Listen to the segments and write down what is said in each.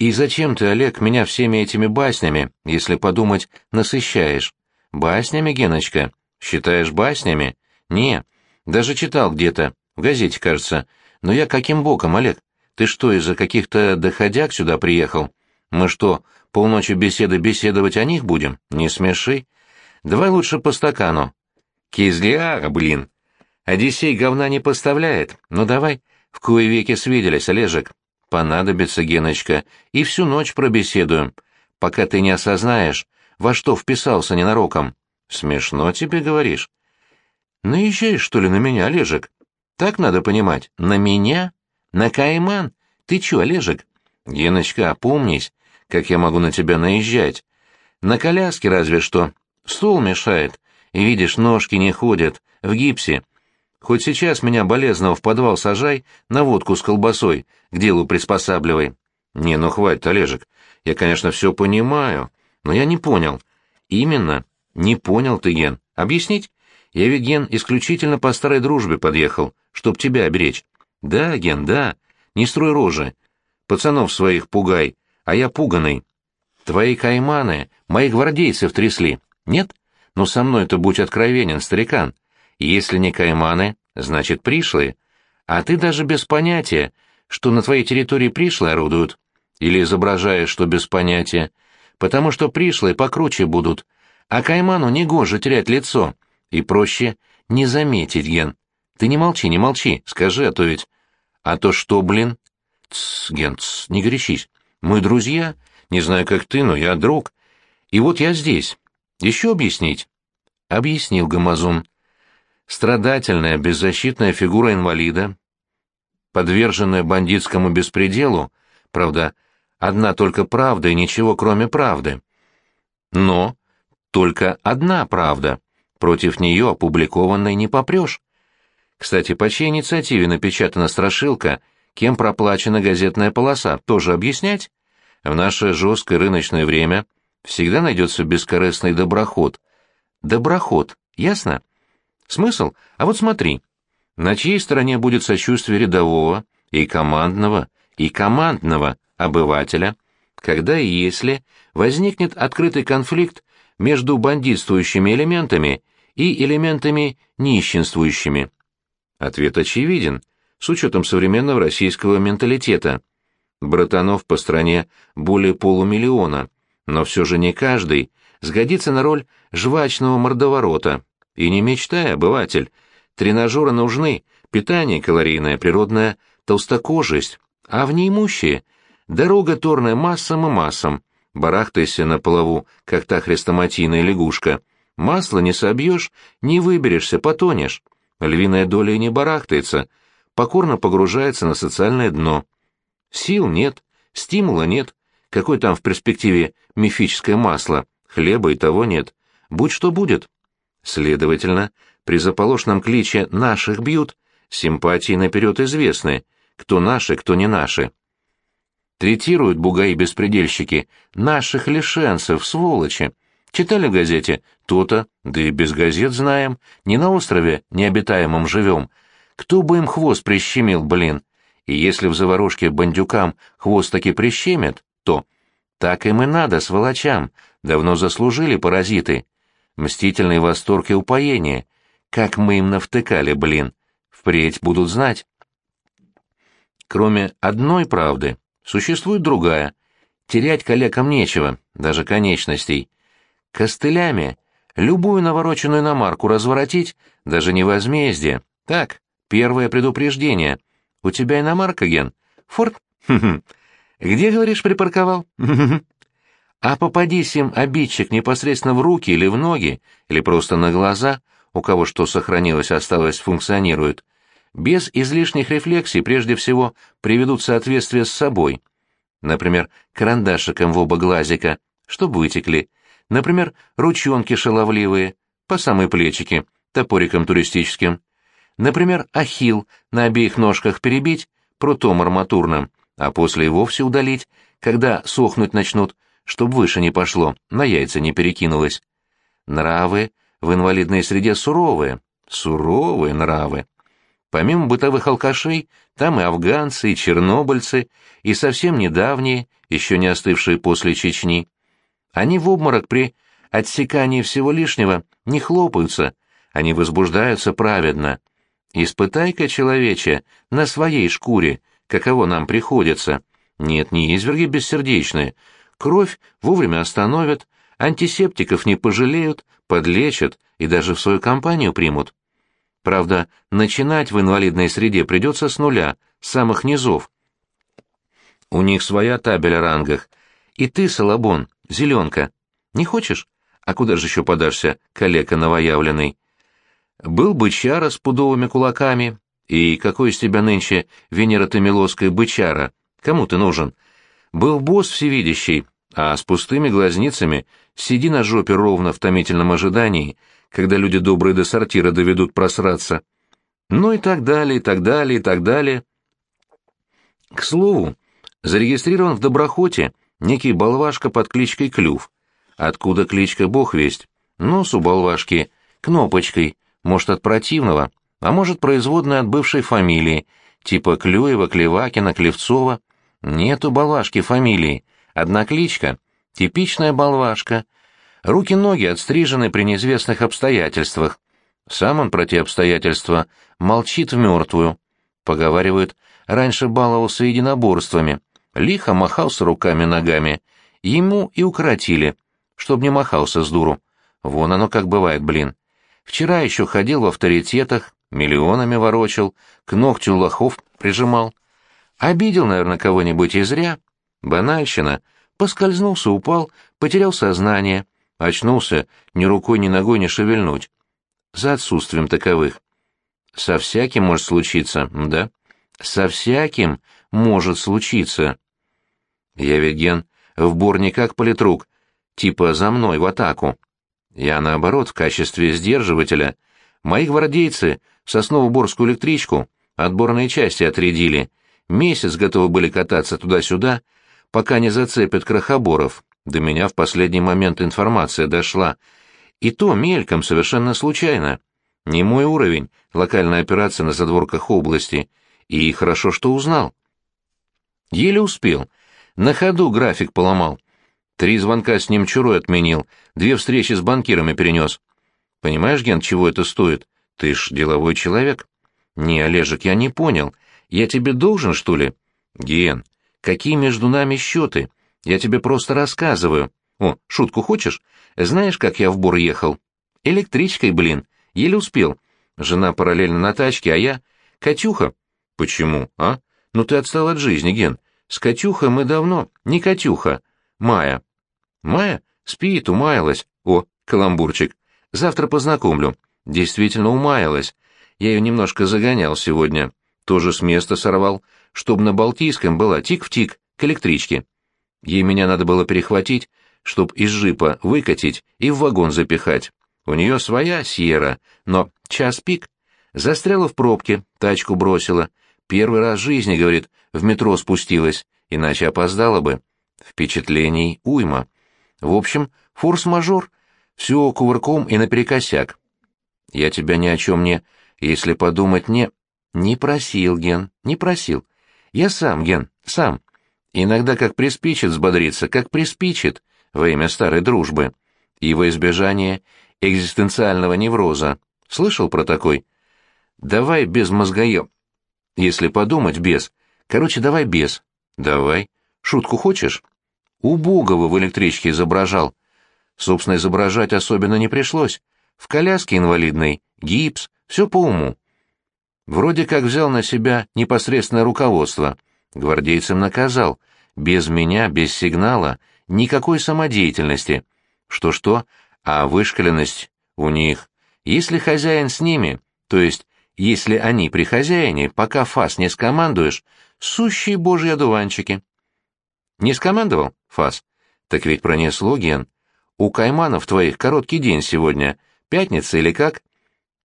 И зачем ты, Олег, меня всеми этими баснями, если подумать, насыщаешь? Баснями, Геночка? Считаешь баснями? Не, даже читал где-то, в газете, кажется. Но я каким боком, Олег? Ты что, из-за каких-то доходяг сюда приехал? Мы что, полночи беседы беседовать о них будем? Не смеши. Давай лучше по стакану. Кизляра, блин. Одиссей говна не поставляет. Ну давай, в кое веки свиделись, Олежек. Понадобится, Геночка, и всю ночь пробеседуем, пока ты не осознаешь, во что вписался ненароком. Смешно тебе говоришь. Наезжаешь, что ли, на меня, Олежек? Так надо понимать. На меня? На Кайман? Ты чё, Олежек? Геночка, опомнись, как я могу на тебя наезжать. На коляске разве что. Стул мешает. Видишь, ножки не ходят, в гипсе. Хоть сейчас меня болезного в подвал сажай, на водку с колбасой, к делу приспосабливай. Не, ну хватит, Олежек. Я, конечно, все понимаю, но я не понял. Именно, не понял ты, Ген. Объяснить? Я ведь, Ген, исключительно по старой дружбе подъехал, чтоб тебя оберечь. Да, Ген, да. Не строй рожи. Пацанов своих пугай, а я пуганый. Твои кайманы моих гвардейцев трясли. Нет? Ну со мной-то будь откровенен, старикан. Если не кайманы, значит пришлые. А ты даже без понятия, что на твоей территории пришлые орудуют. Или изображаешь, что без понятия. Потому что пришлые покруче будут. А кайману негоже терять лицо. И проще не заметить, Ген. Ты не молчи, не молчи, скажи, а то ведь... А то что, блин? Тсс, Ген, тсс, не горячись. Мы друзья. Не знаю, как ты, но я друг. И вот я здесь. Еще объяснить? Объяснил Гамазун страдательная, беззащитная фигура инвалида, подверженная бандитскому беспределу, правда, одна только правда и ничего кроме правды. Но только одна правда, против нее опубликованной не попрешь. Кстати, по чьей инициативе напечатана страшилка, кем проплачена газетная полоса, тоже объяснять? В наше жесткое рыночное время всегда найдется бескорыстный доброход. Доброход, ясно? Смысл? А вот смотри. На чьей стороне будет сочувствие рядового и командного, и командного обывателя, когда и если возникнет открытый конфликт между бандитствующими элементами и элементами нищенствующими? Ответ очевиден, с учетом современного российского менталитета. Братанов по стране более полумиллиона, но все же не каждый сгодится на роль жвачного мордоворота. И не мечтай, обыватель. Тренажеры нужны, питание калорийное, природная толстокожесть, а в неимущие — дорога торная массам и массам. Барахтайся на полову, как та хрестоматийная лягушка. Масло не собьешь, не выберешься, потонешь. Львиная доля не барахтается, покорно погружается на социальное дно. Сил нет, стимула нет. Какое там в перспективе мифическое масло? Хлеба и того нет. Будь что будет. Следовательно, при заполошном кличе «наших бьют» симпатии наперед известны, кто наши, кто не наши. Третируют бугаи-беспредельщики наших лишенцев, сволочи. Читали в газете? То-то, да и без газет знаем. Не на острове необитаемом живем. Кто бы им хвост прищемил, блин? И если в заварушке бандюкам хвост таки прищемят, то... Так им и надо, сволочам. Давно заслужили паразиты мстительный восторг и упоение. Как мы им навтыкали, блин. Впредь будут знать. Кроме одной правды, существует другая. Терять коллегам нечего, даже конечностей. Костылями любую навороченную иномарку разворотить, даже не возмездие. Так, первое предупреждение. У тебя иномарка, Ген? Форт? Где, говоришь, припарковал? А попадись им обидчик непосредственно в руки или в ноги, или просто на глаза, у кого что сохранилось, осталось, функционирует, без излишних рефлексий прежде всего приведут соответствие с собой. Например, карандашиком в оба глазика, чтоб вытекли. Например, ручонки шаловливые, по самой плечики, топориком туристическим. Например, ахилл на обеих ножках перебить, прутом арматурным, а после и вовсе удалить, когда сохнуть начнут, чтоб выше не пошло, на яйца не перекинулось. Нравы в инвалидной среде суровые, суровые нравы. Помимо бытовых алкашей, там и афганцы, и чернобыльцы, и совсем недавние, еще не остывшие после Чечни. Они в обморок при отсекании всего лишнего не хлопаются, они возбуждаются праведно. Испытай-ка, человече, на своей шкуре, каково нам приходится. Нет, не изверги бессердечные. Кровь вовремя остановят, антисептиков не пожалеют, подлечат и даже в свою компанию примут. Правда, начинать в инвалидной среде придется с нуля, с самых низов. У них своя табель о рангах. И ты, Салабон, зеленка. Не хочешь? А куда же еще подашься, калека новоявленный? Был бычара с пудовыми кулаками. И какой из тебя нынче Венера Тамилоская бычара? Кому ты нужен? Был босс всевидящий, а с пустыми глазницами сиди на жопе ровно в томительном ожидании — когда люди добрые до сортира доведут просраться. Ну и так далее, и так далее, и так далее. К слову, зарегистрирован в Доброхоте некий болвашка под кличкой Клюв. Откуда кличка бог весть? Нос у болвашки кнопочкой, может, от противного, а может, производная от бывшей фамилии, типа Клюева, Клевакина, Клевцова. Нету болвашки фамилии, одна кличка, типичная болвашка — Руки-ноги отстрижены при неизвестных обстоятельствах. Сам он про те обстоятельства молчит в мертвую. Поговаривают, раньше баловался единоборствами, лихо махался руками-ногами. Ему и укоротили, чтоб не махался с дуру. Вон оно как бывает, блин. Вчера еще ходил в авторитетах, миллионами ворочал, к ногтю лохов прижимал. Обидел, наверное, кого-нибудь и зря. Банальщина. Поскользнулся, упал, потерял сознание — Очнулся, ни рукой, ни ногой не шевельнуть. За отсутствием таковых. Со всяким может случиться, да? Со всяким может случиться. Я ведь, Ген, в бор как политрук, типа за мной в атаку. Я, наоборот, в качестве сдерживателя. Мои гвардейцы в Сосново-Борскую электричку отборные части отрядили. Месяц готовы были кататься туда-сюда, пока не зацепят крохоборов. До меня в последний момент информация дошла. И то мельком, совершенно случайно. Не мой уровень, локальная операция на задворках области. И хорошо, что узнал. Еле успел. На ходу график поломал. Три звонка с ним чурой отменил, две встречи с банкирами перенес. Понимаешь, Ген, чего это стоит? Ты ж деловой человек. Не, Олежек, я не понял. Я тебе должен, что ли? Ген, какие между нами счеты? Я тебе просто рассказываю. О, шутку хочешь? Знаешь, как я в Бор ехал? Электричкой, блин. Еле успел. Жена параллельно на тачке, а я... Катюха. Почему, а? Ну ты отстал от жизни, Ген. С Катюхой мы давно. Не Катюха. Майя. Майя? Спит, умаялась. О, каламбурчик. Завтра познакомлю. Действительно умаялась. Я ее немножко загонял сегодня. Тоже с места сорвал. Чтоб на Балтийском была тик в тик, к электричке. Ей меня надо было перехватить, чтоб из джипа выкатить и в вагон запихать. У нее своя Сьерра, но час пик. Застряла в пробке, тачку бросила. Первый раз в жизни, говорит, в метро спустилась, иначе опоздала бы. Впечатлений уйма. В общем, форс-мажор, все кувырком и наперекосяк. Я тебя ни о чем не, если подумать, не... Не просил, Ген, не просил. Я сам, Ген, сам. Иногда как приспичит взбодриться, как приспичит, во имя старой дружбы. И во избежание экзистенциального невроза. Слышал про такой? Давай без мозгоё. Если подумать, без. Короче, давай без. Давай. Шутку хочешь? Убогого в электричке изображал. Собственно, изображать особенно не пришлось. В коляске инвалидной, гипс, все по уму. Вроде как взял на себя непосредственное руководство — Гвардейцам наказал. Без меня, без сигнала, никакой самодеятельности. Что-что, а вышкаленность у них. Если хозяин с ними, то есть если они при хозяине, пока фас не скомандуешь, сущие божьи одуванчики. Не скомандовал, фас? Так ведь пронесло, Ген. У кайманов твоих короткий день сегодня, пятница или как?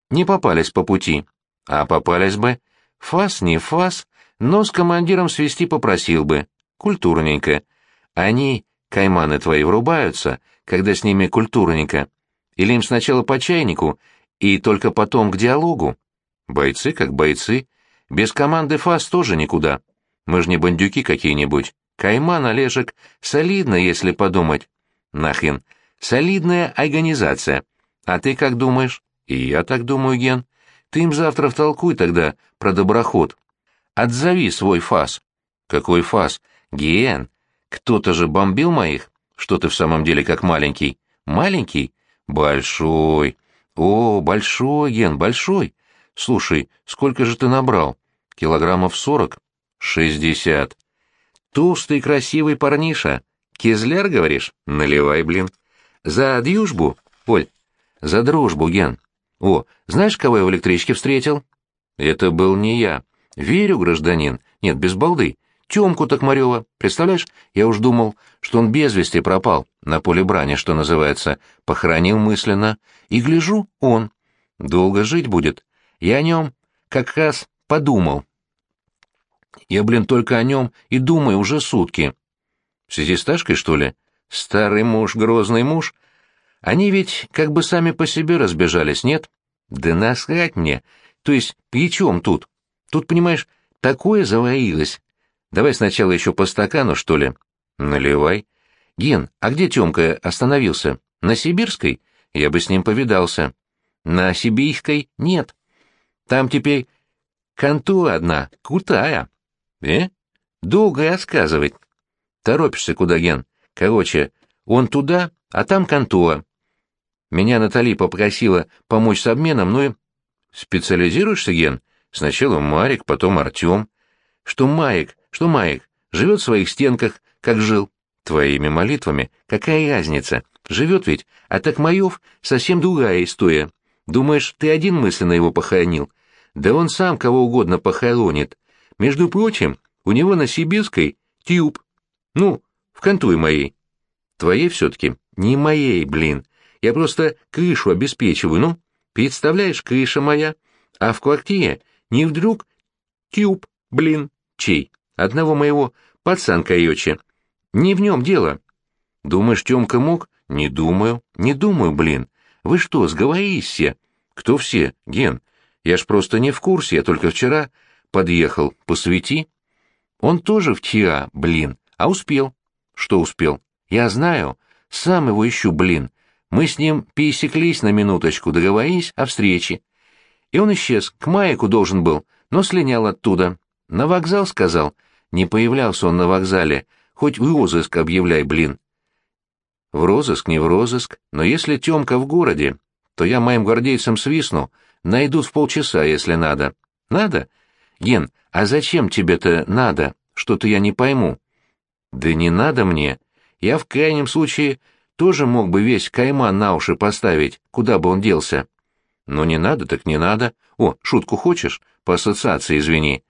Не попались по пути. А попались бы. Фас не фас, но с командиром свести попросил бы. Культурненько. Они, кайманы твои, врубаются, когда с ними культурненько. Или им сначала по чайнику, и только потом к диалогу. Бойцы как бойцы. Без команды ФАС тоже никуда. Мы же не бандюки какие-нибудь. Кайман, Олежек, солидно, если подумать. Нахрен. Солидная организация. А ты как думаешь? И я так думаю, Ген. Ты им завтра втолкуй тогда про доброход. Отзови свой фас. Какой фас? Ген. Кто-то же бомбил моих? Что ты в самом деле как маленький? Маленький? Большой. О, большой, Ген, большой. Слушай, сколько же ты набрал? Килограммов сорок? Шестьдесят. Толстый красивый парниша. Кизляр, говоришь? Наливай, блин. За дюжбу, Оль? За дружбу, Ген. О, знаешь, кого я в электричке встретил? Это был не я. Верю, гражданин. Нет, без балды. Тёмку Токмарёва. Представляешь, я уж думал, что он без вести пропал, на поле брани, что называется, похоронил мысленно. И гляжу, он. Долго жить будет. Я о нем как раз подумал. Я, блин, только о нем и думаю уже сутки. В связи с Ташкой, что ли? Старый муж, грозный муж. Они ведь как бы сами по себе разбежались, нет? Да насрать мне. То есть, при тут? Тут, понимаешь, такое заварилось. Давай сначала еще по стакану, что ли? Наливай. Ген, а где Тёмка остановился? На Сибирской? Я бы с ним повидался. На Сибирской нет. Там теперь контура одна, крутая. Э? Долго рассказывать. Торопишься куда, Ген? Короче, он туда, а там контора. Меня Натали попросила помочь с обменом, ну и... Специализируешься, Ген? Сначала Марик, потом Артем. Что Маек, что Маек, живет в своих стенках, как жил. Твоими молитвами, какая разница? Живет ведь, а так Маев совсем другая история. Думаешь, ты один мысленно его похоронил? Да он сам кого угодно похоронит. Между прочим, у него на Сибирской тюб. Ну, в контуре моей. Твоей все-таки? Не моей, блин. Я просто крышу обеспечиваю, ну. Представляешь, крыша моя. А в квартире не вдруг тюб, блин, чей? Одного моего пацан каечи. Не в нем дело. Думаешь, Тёмка мог? Не думаю, не думаю, блин. Вы что, сговорились все? Кто все? Ген. Я ж просто не в курсе, я только вчера подъехал. Посвети. Он тоже в ТИА, блин, а успел. Что успел? Я знаю. Сам его ищу, блин. Мы с ним пересеклись на минуточку, договорились о встрече. И он исчез, к Маяку должен был, но слинял оттуда. На вокзал сказал. Не появлялся он на вокзале, хоть в розыск объявляй, блин. В розыск, не в розыск, но если Тёмка в городе, то я моим гвардейцам свистну, найдут в полчаса, если надо. Надо? Ген, а зачем тебе-то надо? Что-то я не пойму. Да не надо мне. Я в крайнем случае тоже мог бы весь кайман на уши поставить, куда бы он делся. Но не надо, так не надо. О, шутку хочешь? По ассоциации, извини.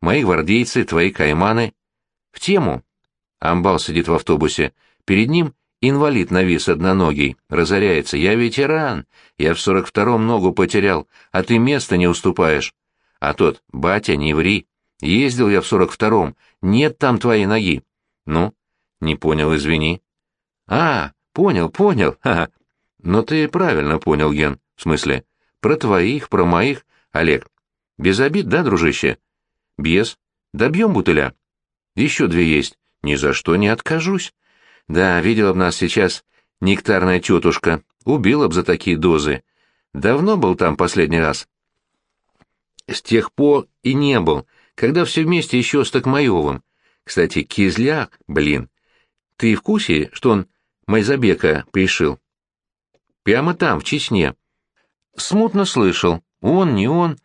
Мои гвардейцы, твои кайманы. В тему. Амбал сидит в автобусе. Перед ним инвалид навис одноногий. Разоряется. Я ветеран. Я в сорок втором ногу потерял, а ты места не уступаешь. А тот, батя, не ври. Ездил я в сорок втором. Нет там твоей ноги. Ну? Не понял, извини. А, понял, понял. Ха -ха. Но ты правильно понял, Ген. В смысле? Про твоих, про моих. Олег. Без обид, да, дружище? Без. Добьем бутыля. Еще две есть. Ни за что не откажусь. Да, видела б нас сейчас нектарная тетушка. Убила б за такие дозы. Давно был там последний раз? С тех пор и не был, когда все вместе еще с Токмаевым. Кстати, Кизляк, блин. Ты в курсе, что он Майзабека пришил? Прямо там, в Чечне. Смутно слышал. Он, не он.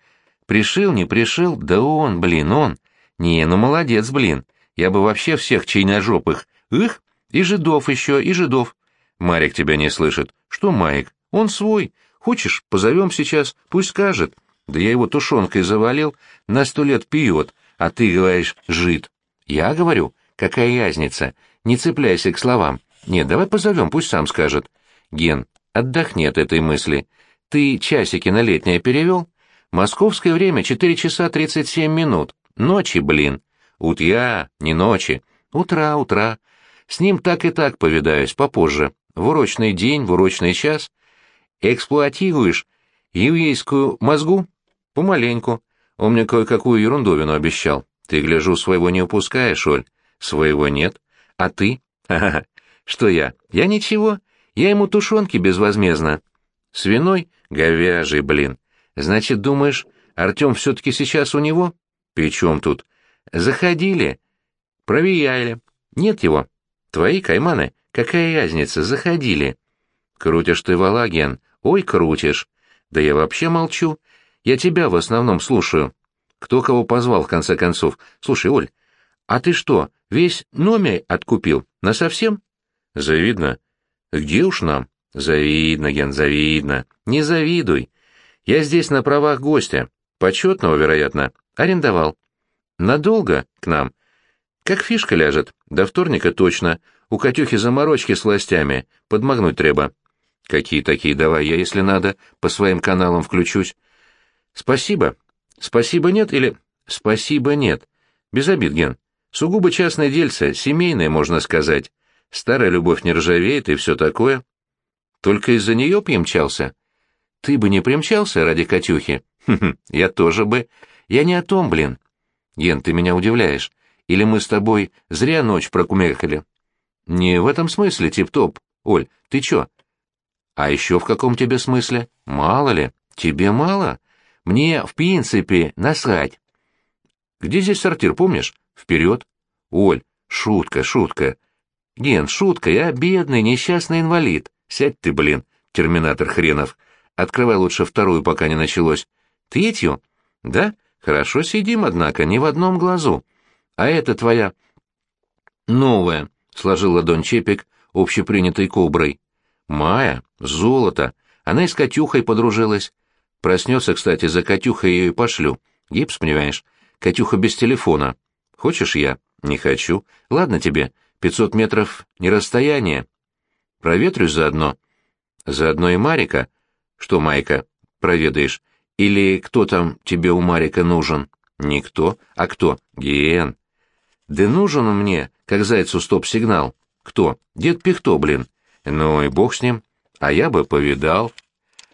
Пришил, не пришил, да он, блин, он. Не, ну молодец, блин. Я бы вообще всех чайножопых. Их, и жидов еще, и жидов. Марик тебя не слышит. Что Марик? Он свой. Хочешь, позовем сейчас, пусть скажет. Да я его тушенкой завалил, на сто лет пьет, а ты говоришь «жид». Я говорю, какая разница, не цепляйся к словам. Нет, давай позовем, пусть сам скажет. Ген, отдохни от этой мысли. Ты часики на летнее перевел? Московское время четыре часа тридцать семь минут. Ночи, блин. Утья, не ночи. Утра, утра. С ним так и так повидаюсь, попозже. В урочный день, в урочный час. Эксплуатируешь еврейскую мозгу? Помаленьку. Он мне кое-какую ерундовину обещал. Ты, гляжу, своего не упускаешь, Оль. Своего нет. А ты? Ха-ха. Что я? Я ничего. Я ему тушенки безвозмездно. Свиной? Говяжий, блин. Значит, думаешь, Артем все-таки сейчас у него? При чем тут? Заходили. Проверяли. Нет его. Твои кайманы? Какая разница? Заходили. Крутишь ты, Валагиан. Ой, крутишь. Да я вообще молчу. Я тебя в основном слушаю. Кто кого позвал, в конце концов? Слушай, Оль, а ты что, весь номер откупил? Насовсем? Завидно. Где уж нам? Завидно, Ген, завидно. Не завидуй. Я здесь на правах гостя. Почетного, вероятно. Арендовал. Надолго к нам? Как фишка ляжет. До вторника точно. У Катюхи заморочки с властями. Подмогнуть треба. Какие такие давай, я, если надо, по своим каналам включусь. Спасибо. Спасибо нет или... Спасибо нет. Без обид, Ген. Сугубо частное дельце, семейное, можно сказать. Старая любовь не ржавеет и все такое. Только из-за нее примчался? Ты бы не примчался ради Катюхи? Хм, я тоже бы. Я не о том, блин. Ген, ты меня удивляешь. Или мы с тобой зря ночь прокумекали? Не в этом смысле, тип-топ. Оль, ты чё? А еще в каком тебе смысле? Мало ли. Тебе мало? Мне, в принципе, насрать. Где здесь сортир, помнишь? Вперед. Оль, шутка, шутка. Ген, шутка, я бедный, несчастный инвалид. Сядь ты, блин, терминатор хренов. Открывай лучше вторую, пока не началось. Третью? Да? Хорошо сидим, однако, не в одном глазу. А это твоя... Новая, — сложил ладонь Чепик общепринятой коброй. Майя, золото. Она и с Катюхой подружилась. Проснется, кстати, за Катюхой ее и пошлю. Гипс, понимаешь? Катюха без телефона. Хочешь я? Не хочу. Ладно тебе. Пятьсот метров не расстояние. Проветрюсь заодно. Заодно и Марика. Что, Майка, проведаешь? Или кто там тебе у Марика нужен? Никто. А кто? Ген. Да нужен мне, как зайцу стоп-сигнал. Кто? Дед Пихто, блин. Ну и бог с ним. А я бы повидал.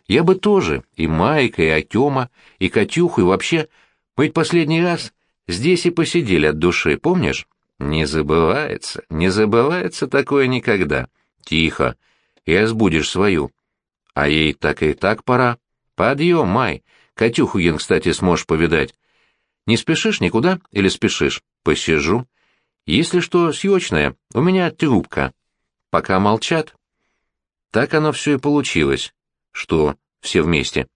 Я бы тоже, и Майка, и Акема, и Катюху, и вообще... Мы ведь последний раз здесь и посидели от души, помнишь? Не забывается, не забывается такое никогда. Тихо, и разбудишь свою. А ей так и так пора. Подъем, Май. Катюху, Ген, кстати, сможешь повидать. Не спешишь никуда или спешишь? Посижу. Если что, съечная, у меня трубка. Пока молчат. Так оно все и получилось. Что, все вместе?